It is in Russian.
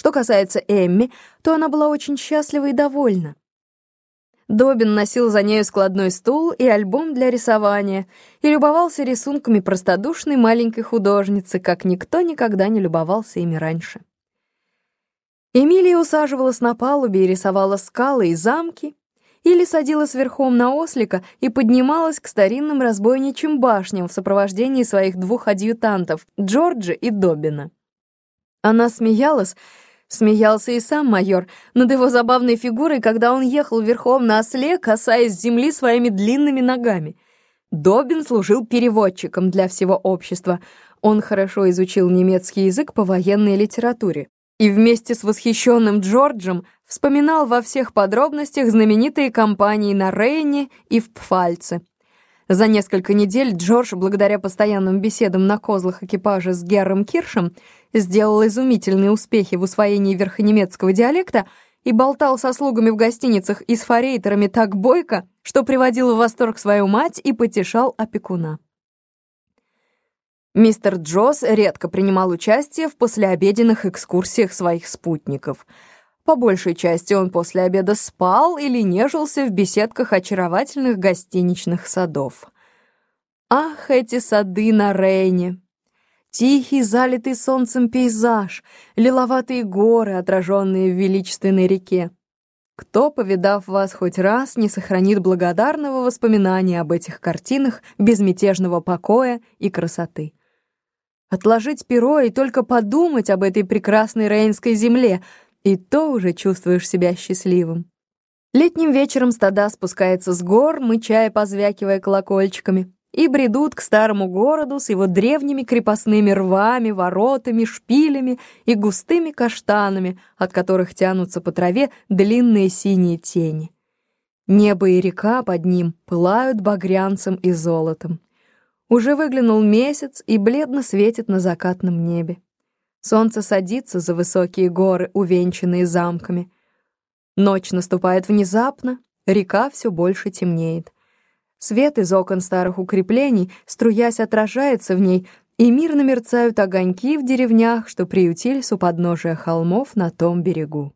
Что касается Эмми, то она была очень счастлива и довольна. Добин носил за нею складной стул и альбом для рисования и любовался рисунками простодушной маленькой художницы, как никто никогда не любовался ими раньше. Эмилия усаживалась на палубе и рисовала скалы и замки, или садилась верхом на ослика и поднималась к старинным разбойничьим башням в сопровождении своих двух адъютантов, Джорджа и Добина. Она смеялась, Смеялся и сам майор над его забавной фигурой, когда он ехал верхом на осле, касаясь земли своими длинными ногами. Добин служил переводчиком для всего общества. Он хорошо изучил немецкий язык по военной литературе. И вместе с восхищенным Джорджем вспоминал во всех подробностях знаменитые кампании на Рейне и в Пфальце. За несколько недель Джордж, благодаря постоянным беседам на козлах экипажа с Герром Киршем, сделал изумительные успехи в усвоении верхонемецкого диалекта и болтал со слугами в гостиницах и с форейтерами так бойко, что приводил в восторг свою мать и потешал опекуна. Мистер Джосс редко принимал участие в послеобеденных экскурсиях своих спутников — по большей части он после обеда спал или нежился в беседках очаровательных гостиничных садов. Ах, эти сады на Рейне! Тихий, залитый солнцем пейзаж, лиловатые горы, отраженные в величественной реке. Кто, повидав вас хоть раз, не сохранит благодарного воспоминания об этих картинах безмятежного покоя и красоты? Отложить перо и только подумать об этой прекрасной рейнской земле — и то уже чувствуешь себя счастливым. Летним вечером стада спускается с гор, мычая, позвякивая колокольчиками, и бредут к старому городу с его древними крепостными рвами, воротами, шпилями и густыми каштанами, от которых тянутся по траве длинные синие тени. Небо и река под ним пылают багрянцем и золотом. Уже выглянул месяц и бледно светит на закатном небе. Солнце садится за высокие горы, увенчанные замками. Ночь наступает внезапно, река все больше темнеет. Свет из окон старых укреплений, струясь, отражается в ней, и мирно мерцают огоньки в деревнях, что приютились у подножия холмов на том берегу.